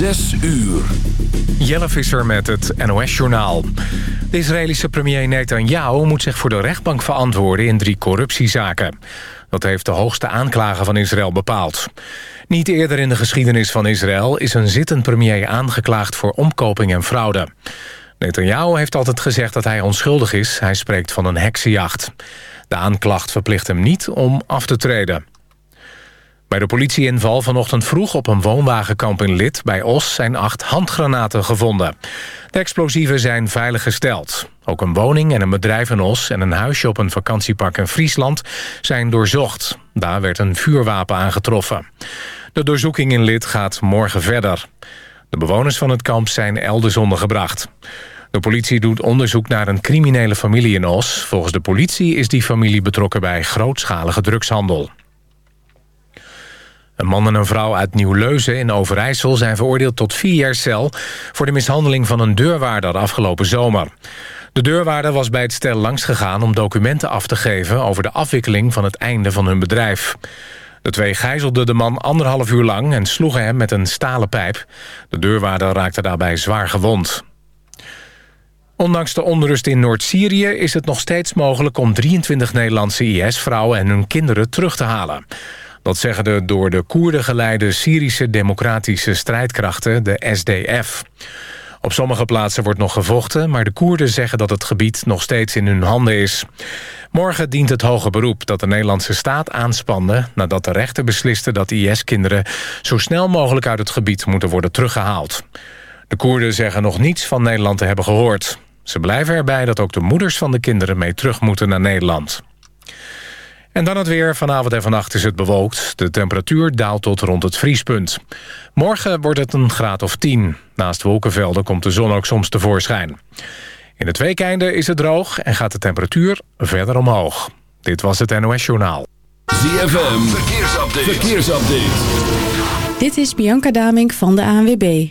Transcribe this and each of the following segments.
Zes uur. Jelle Visser met het NOS-journaal. De Israëlische premier Netanyahu moet zich voor de rechtbank verantwoorden... in drie corruptiezaken. Dat heeft de hoogste aanklager van Israël bepaald. Niet eerder in de geschiedenis van Israël... is een zittend premier aangeklaagd voor omkoping en fraude. Netanyahu heeft altijd gezegd dat hij onschuldig is. Hij spreekt van een heksenjacht. De aanklacht verplicht hem niet om af te treden. Bij de politieinval vanochtend vroeg op een woonwagenkamp in Lid bij Os zijn acht handgranaten gevonden. De explosieven zijn veilig gesteld. Ook een woning en een bedrijf in Os en een huisje op een vakantiepark in Friesland zijn doorzocht. Daar werd een vuurwapen aangetroffen. De doorzoeking in Lid gaat morgen verder. De bewoners van het kamp zijn elders ondergebracht. De politie doet onderzoek naar een criminele familie in Os. Volgens de politie is die familie betrokken bij grootschalige drugshandel. Een man en een vrouw uit Nieuw-Leuzen in Overijssel zijn veroordeeld tot vier jaar cel... voor de mishandeling van een deurwaarder afgelopen zomer. De deurwaarder was bij het stel langsgegaan om documenten af te geven... over de afwikkeling van het einde van hun bedrijf. De twee gijzelden de man anderhalf uur lang en sloegen hem met een stalen pijp. De deurwaarder raakte daarbij zwaar gewond. Ondanks de onrust in Noord-Syrië is het nog steeds mogelijk... om 23 Nederlandse IS-vrouwen en hun kinderen terug te halen. Dat zeggen de door de Koerden geleide Syrische democratische strijdkrachten, de SDF. Op sommige plaatsen wordt nog gevochten, maar de Koerden zeggen dat het gebied nog steeds in hun handen is. Morgen dient het hoge beroep dat de Nederlandse staat aanspande... nadat de rechter besliste dat IS-kinderen zo snel mogelijk uit het gebied moeten worden teruggehaald. De Koerden zeggen nog niets van Nederland te hebben gehoord. Ze blijven erbij dat ook de moeders van de kinderen mee terug moeten naar Nederland. En dan het weer. Vanavond en vannacht is het bewolkt. De temperatuur daalt tot rond het vriespunt. Morgen wordt het een graad of 10. Naast wolkenvelden komt de zon ook soms tevoorschijn. In het weekende is het droog en gaat de temperatuur verder omhoog. Dit was het NOS Journaal. ZFM, verkeersupdate. verkeersupdate. Dit is Bianca Damink van de ANWB.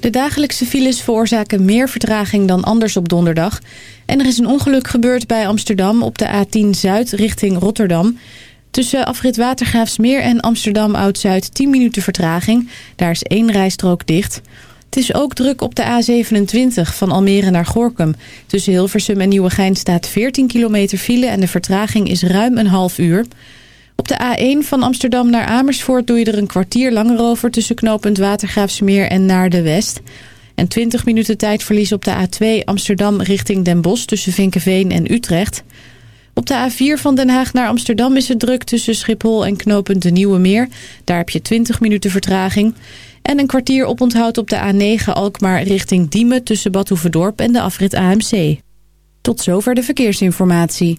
De dagelijkse files veroorzaken meer vertraging dan anders op donderdag. En er is een ongeluk gebeurd bij Amsterdam op de A10 Zuid richting Rotterdam. Tussen afrit Watergraafsmeer en Amsterdam Oud-Zuid 10 minuten vertraging. Daar is één rijstrook dicht. Het is ook druk op de A27 van Almere naar Gorkum. Tussen Hilversum en Nieuwegein staat 14 kilometer file en de vertraging is ruim een half uur. Op de A1 van Amsterdam naar Amersfoort doe je er een kwartier langer over... tussen knooppunt Watergraafsmeer en naar de West. En 20 minuten tijdverlies op de A2 Amsterdam richting Den Bosch... tussen Vinkenveen en Utrecht. Op de A4 van Den Haag naar Amsterdam is het druk tussen Schiphol en knooppunt de Nieuwe Meer. Daar heb je 20 minuten vertraging. En een kwartier oponthoud op de A9 Alkmaar richting Diemen... tussen Bad en de afrit AMC. Tot zover de verkeersinformatie.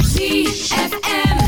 ZFM.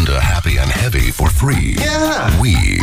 Listen to Happy and Heavy for free. Yeah. We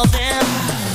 all them.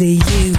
easy.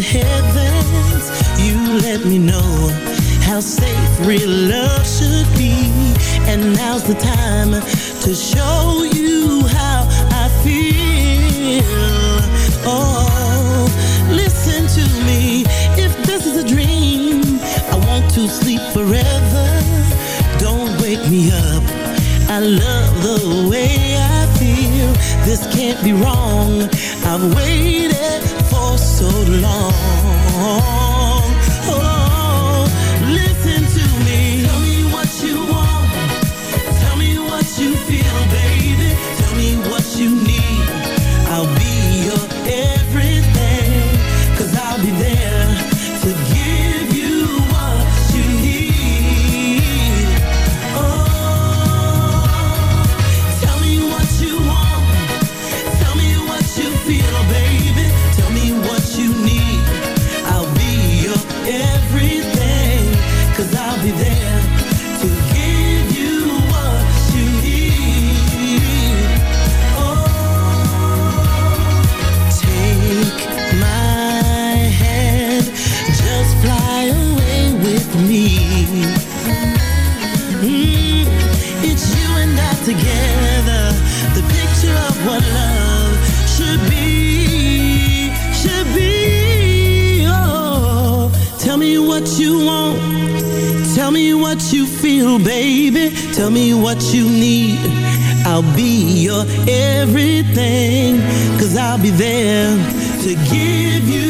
heavens. You let me know How safe real love should be. And now's the time To show you how I feel. Oh, listen to me. If this is a dream I want to sleep forever. Don't wake me up. I love the way I feel. This can't be wrong. I've waited so long real, baby. Tell me what you need. I'll be your everything. Cause I'll be there to give you